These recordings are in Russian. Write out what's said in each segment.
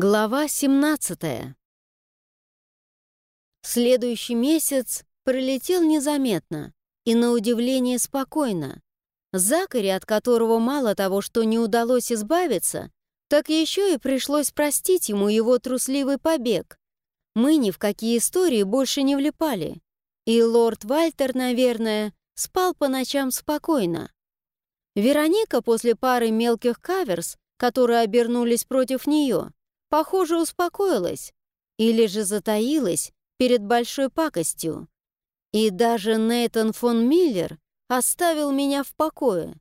Глава 17 Следующий месяц пролетел незаметно и, на удивление, спокойно. Закари, от которого мало того, что не удалось избавиться, так еще и пришлось простить ему его трусливый побег. Мы ни в какие истории больше не влипали. И лорд Вальтер, наверное, спал по ночам спокойно. Вероника после пары мелких каверс, которые обернулись против нее, похоже, успокоилась или же затаилась перед большой пакостью. И даже Нейтан фон Миллер оставил меня в покое.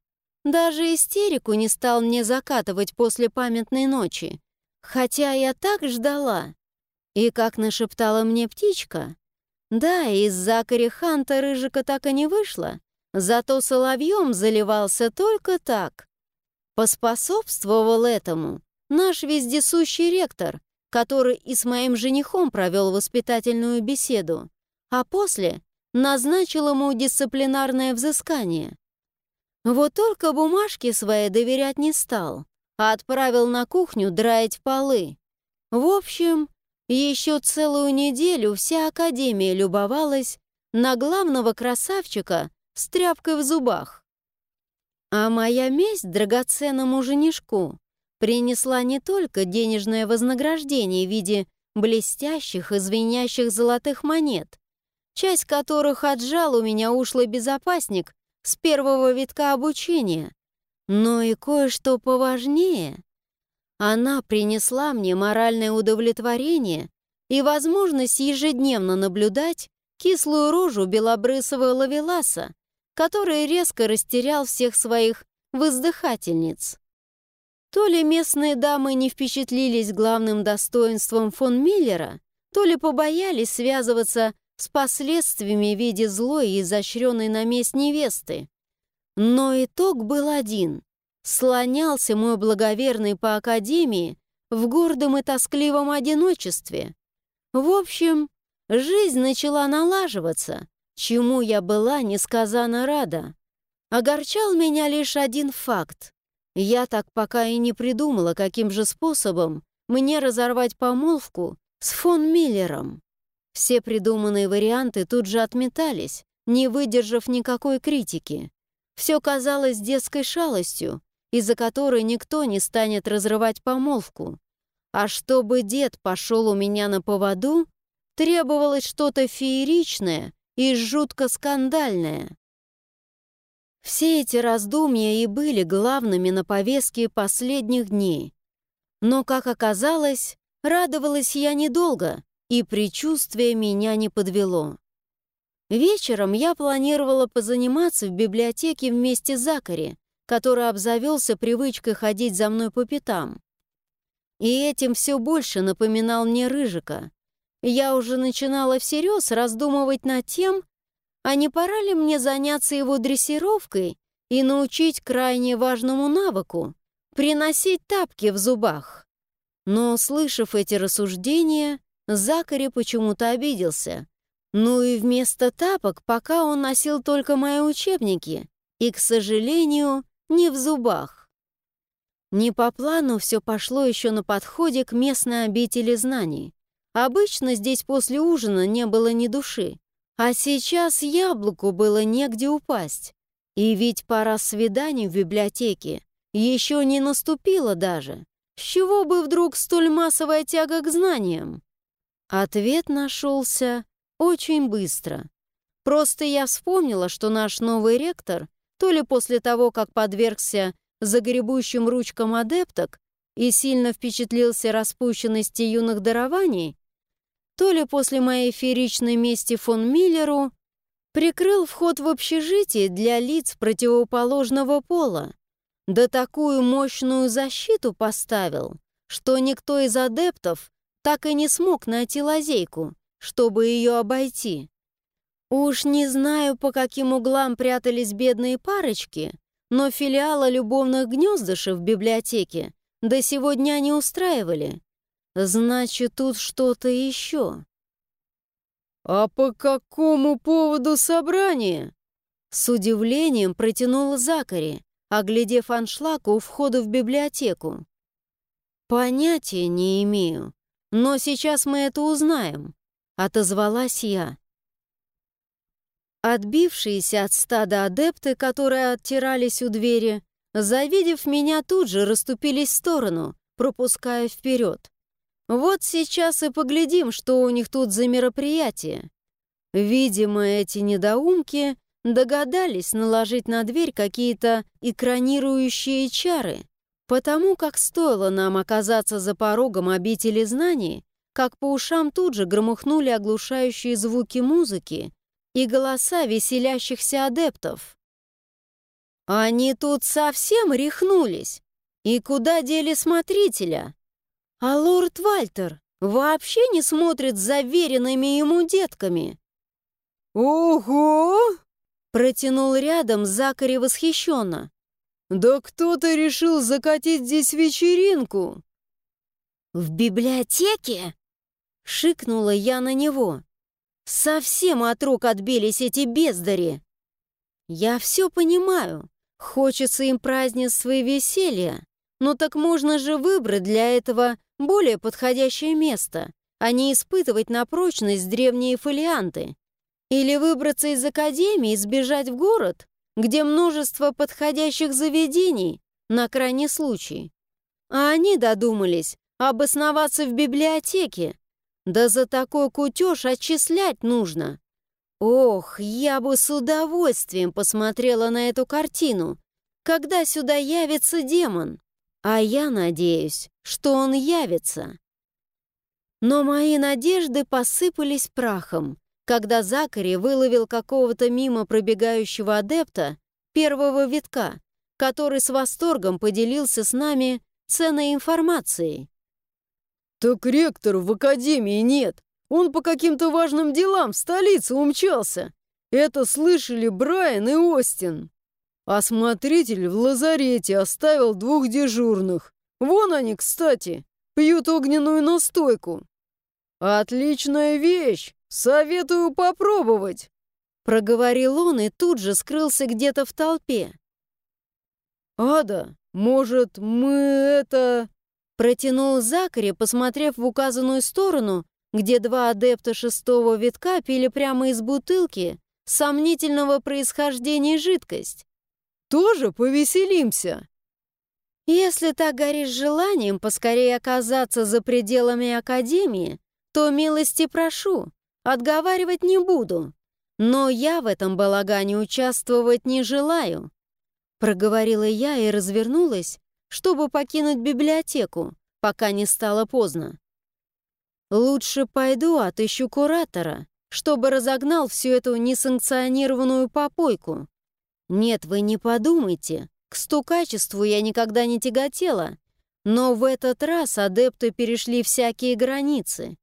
Даже истерику не стал мне закатывать после памятной ночи, хотя я так ждала. И как нашептала мне птичка, да, из Закари Ханта Рыжика так и не вышло, зато соловьем заливался только так. Поспособствовал этому наш вездесущий ректор, который и с моим женихом провел воспитательную беседу, а после назначил ему дисциплинарное взыскание. Вот только бумажки свои доверять не стал, а отправил на кухню драить полы. В общем, еще целую неделю вся Академия любовалась на главного красавчика с тряпкой в зубах. А моя месть драгоценному женишку принесла не только денежное вознаграждение в виде блестящих и звенящих золотых монет, часть которых отжал у меня ушлый безопасник с первого витка обучения, но и кое-что поважнее. Она принесла мне моральное удовлетворение и возможность ежедневно наблюдать кислую рожу белобрысого лавеласа, который резко растерял всех своих воздыхательниц. То ли местные дамы не впечатлились главным достоинством фон Миллера, то ли побоялись связываться с последствиями в виде злой и изощренной на месть невесты. Но итог был один. Слонялся мой благоверный по академии в гордом и тоскливом одиночестве. В общем, жизнь начала налаживаться, чему я была несказанно рада. Огорчал меня лишь один факт. Я так пока и не придумала, каким же способом мне разорвать помолвку с фон Миллером. Все придуманные варианты тут же отметались, не выдержав никакой критики. Все казалось детской шалостью, из-за которой никто не станет разрывать помолвку. А чтобы дед пошел у меня на поводу, требовалось что-то фееричное и жутко скандальное. Все эти раздумья и были главными на повестке последних дней. Но, как оказалось, радовалась я недолго, и предчувствие меня не подвело. Вечером я планировала позаниматься в библиотеке вместе с Закари, который обзавелся привычкой ходить за мной по пятам. И этим все больше напоминал мне Рыжика. Я уже начинала всерьез раздумывать над тем, а не пора ли мне заняться его дрессировкой и научить крайне важному навыку — приносить тапки в зубах. Но, услышав эти рассуждения, Закари почему-то обиделся. Ну и вместо тапок пока он носил только мои учебники, и, к сожалению, не в зубах. Не по плану все пошло еще на подходе к местной обители знаний. Обычно здесь после ужина не было ни души, а сейчас яблоку было негде упасть. И ведь пора свиданий в библиотеке еще не наступила даже. С чего бы вдруг столь массовая тяга к знаниям? Ответ нашелся очень быстро. Просто я вспомнила, что наш новый ректор, то ли после того, как подвергся загребущим ручкам адепток и сильно впечатлился распущенности юных дарований, то ли после моей фееричной мести фон Миллеру прикрыл вход в общежитие для лиц противоположного пола, да такую мощную защиту поставил, что никто из адептов так и не смог найти лазейку, чтобы ее обойти. Уж не знаю, по каким углам прятались бедные парочки, но филиала любовных гнездышев в библиотеке до сегодня не устраивали. Значит, тут что-то еще. «А по какому поводу собрание?» С удивлением протянул Закари, оглядев аншлаг у входа в библиотеку. «Понятия не имею, но сейчас мы это узнаем», — отозвалась я. Отбившиеся от стада адепты, которые оттирались у двери, завидев меня, тут же расступились в сторону, пропуская вперед. Вот сейчас и поглядим, что у них тут за мероприятие. Видимо, эти недоумки догадались наложить на дверь какие-то экранирующие чары, потому как стоило нам оказаться за порогом обители знаний, как по ушам тут же громыхнули оглушающие звуки музыки и голоса веселящихся адептов. Они тут совсем рехнулись. И куда дели смотрителя? А лорд Вальтер вообще не смотрит за веренными ему детками. «Ого!» — протянул рядом Закари восхищенно. «Да кто-то решил закатить здесь вечеринку!» «В библиотеке?» — шикнула я на него. «Совсем от рук отбились эти бездари!» «Я все понимаю. Хочется им празднества и веселья. Но так можно же выбрать для этого более подходящее место, а не испытывать на прочность древние фолианты. Или выбраться из академии и сбежать в город, где множество подходящих заведений на крайний случай. А они додумались обосноваться в библиотеке. Да за такой кутеж отчислять нужно. Ох, я бы с удовольствием посмотрела на эту картину, когда сюда явится демон. А я надеюсь, что он явится. Но мои надежды посыпались прахом, когда Закари выловил какого-то мимо пробегающего адепта первого витка, который с восторгом поделился с нами ценной информацией. «Так ректора в академии нет. Он по каким-то важным делам в столицу умчался. Это слышали Брайан и Остин. Осмотритель в лазарете оставил двух дежурных. Вон они, кстати, пьют огненную настойку. Отличная вещь! «Советую попробовать!» Проговорил он и тут же скрылся где-то в толпе. «Ада, может, мы это...» Протянул Закари, посмотрев в указанную сторону, где два адепта шестого витка пили прямо из бутылки сомнительного происхождения жидкость. «Тоже повеселимся!» «Если так горишь желанием поскорее оказаться за пределами Академии, то милости прошу, Отговаривать не буду, но я в этом балагане участвовать не желаю. Проговорила я и развернулась, чтобы покинуть библиотеку, пока не стало поздно. Лучше пойду отыщу куратора, чтобы разогнал всю эту несанкционированную попойку. Нет, вы не подумайте, к стукачеству я никогда не тяготела, но в этот раз адепты перешли всякие границы.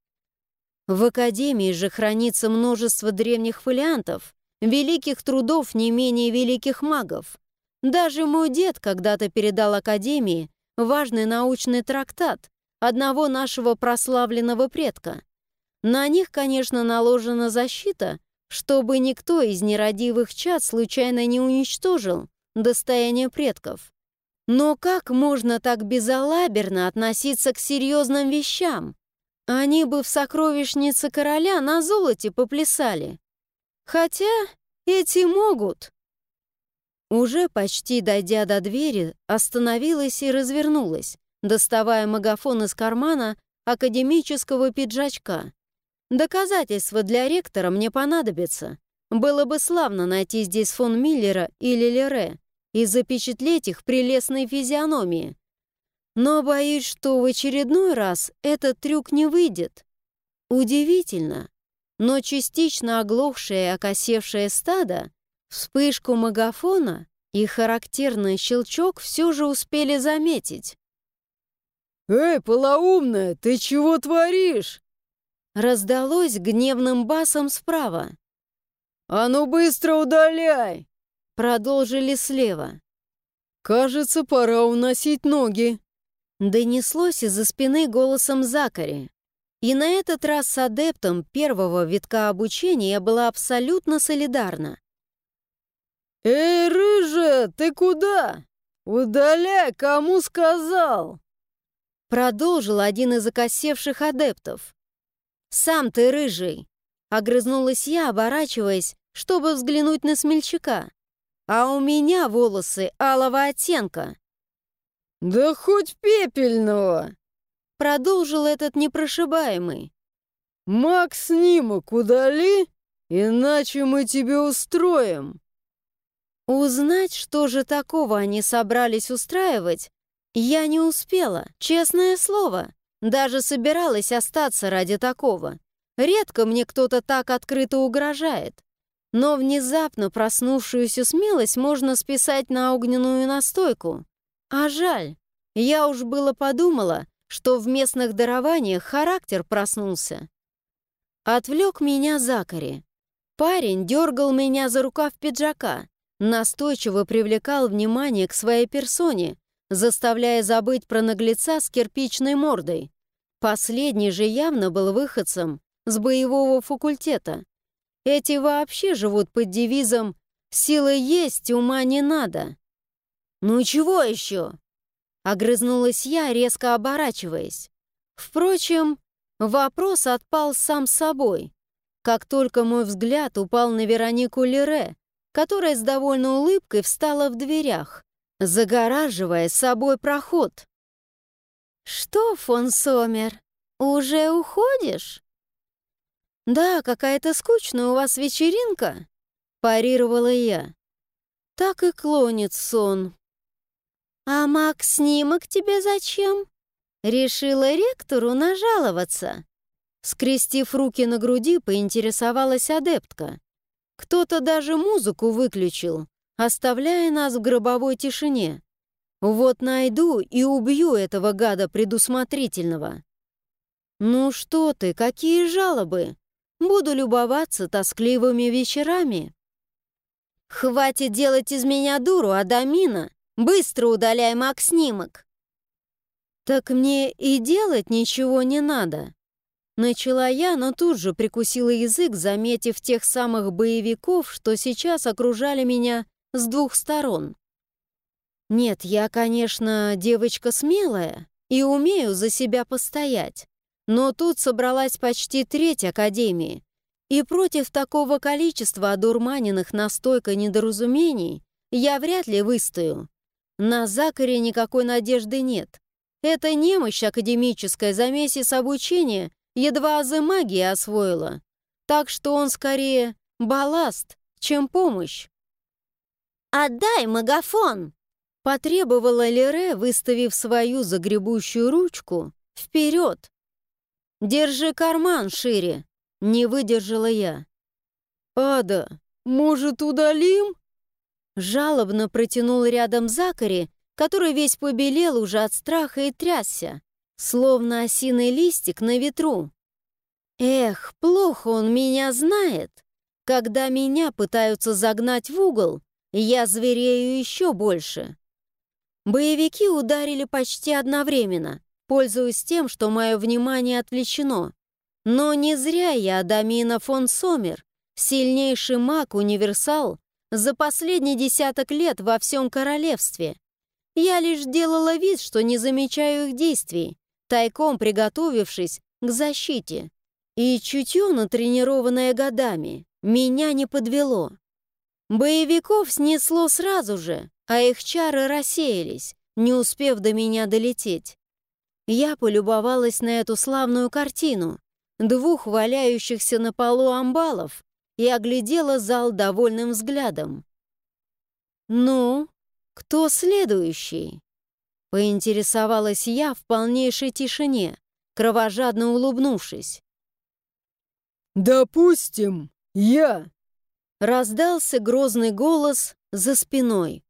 В Академии же хранится множество древних фолиантов, великих трудов не менее великих магов. Даже мой дед когда-то передал Академии важный научный трактат одного нашего прославленного предка. На них, конечно, наложена защита, чтобы никто из нерадивых чад случайно не уничтожил достояние предков. Но как можно так безалаберно относиться к серьезным вещам? Они бы в сокровищнице короля на золоте поплясали. Хотя эти могут. Уже почти дойдя до двери, остановилась и развернулась, доставая магафон из кармана академического пиджачка. Доказательства для ректора мне понадобятся. Было бы славно найти здесь фон Миллера или Лере и запечатлеть их прелестной физиономии. Но боюсь, что в очередной раз этот трюк не выйдет. Удивительно, но частично оглохшее и окосевшее стадо, вспышку магафона и характерный щелчок все же успели заметить. «Эй, полоумная, ты чего творишь?» Раздалось гневным басом справа. «А ну быстро удаляй!» Продолжили слева. «Кажется, пора уносить ноги». Донеслось из-за спины голосом Закари. И на этот раз с адептом первого витка обучения я была абсолютно солидарна. «Эй, рыжая, ты куда? Удаляй, кому сказал!» Продолжил один из окосевших адептов. «Сам ты рыжий!» Огрызнулась я, оборачиваясь, чтобы взглянуть на смельчака. «А у меня волосы алого оттенка!» «Да хоть пепельного!» Продолжил этот непрошибаемый. «Макс, снимок удали, иначе мы тебе устроим!» Узнать, что же такого они собрались устраивать, я не успела, честное слово. Даже собиралась остаться ради такого. Редко мне кто-то так открыто угрожает. Но внезапно проснувшуюся смелость можно списать на огненную настойку. А жаль, я уж было подумала, что в местных дарованиях характер проснулся. Отвлек меня Закари. Парень дергал меня за рукав пиджака, настойчиво привлекал внимание к своей персоне, заставляя забыть про наглеца с кирпичной мордой. Последний же явно был выходцем с боевого факультета. Эти вообще живут под девизом «Силы есть, ума не надо». «Ну чего еще?» Огрызнулась я, резко оборачиваясь. Впрочем, вопрос отпал сам собой. Как только мой взгляд упал на Веронику Лере, которая с довольной улыбкой встала в дверях, загораживая собой проход. «Что, фон Сомер, уже уходишь?» «Да, какая-то скучная у вас вечеринка», — парировала я. «Так и клонит сон». «А Макс снимок тебе зачем?» Решила ректору нажаловаться. Скрестив руки на груди, поинтересовалась адептка. Кто-то даже музыку выключил, оставляя нас в гробовой тишине. Вот найду и убью этого гада предусмотрительного. Ну что ты, какие жалобы? Буду любоваться тоскливыми вечерами. Хватит делать из меня дуру, Адамина. Быстро удаляй маг-снимок. Так мне и делать ничего не надо. Начала я, но тут же прикусила язык, заметив тех самых боевиков, что сейчас окружали меня с двух сторон. Нет, я, конечно, девочка смелая и умею за себя постоять, но тут собралась почти треть Академии, и против такого количества одурманенных настойкой недоразумений я вряд ли выстою. На Закаре никакой надежды нет. Это немощь академическая за месяц обучения едва азы магии освоила, так что он скорее балласт, чем помощь. «Отдай магафон!» Потребовала Лере, выставив свою загребущую ручку вперед. «Держи карман шире!» Не выдержала я. «Ада, может, удалим?» Жалобно протянул рядом Закари, который весь побелел уже от страха и трясся, словно осиный листик на ветру. Эх, плохо он меня знает. Когда меня пытаются загнать в угол, я зверею еще больше. Боевики ударили почти одновременно, пользуясь тем, что мое внимание отвлечено. Но не зря я Адамина фон Сомер, сильнейший маг-универсал за последний десяток лет во всем королевстве. Я лишь делала вид, что не замечаю их действий, тайком приготовившись к защите. И чутье, натренированное годами, меня не подвело. Боевиков снесло сразу же, а их чары рассеялись, не успев до меня долететь. Я полюбовалась на эту славную картину, двух валяющихся на полу амбалов, и оглядела зал довольным взглядом. «Ну, кто следующий?» Поинтересовалась я в полнейшей тишине, кровожадно улыбнувшись. «Допустим, я!» Раздался грозный голос за спиной.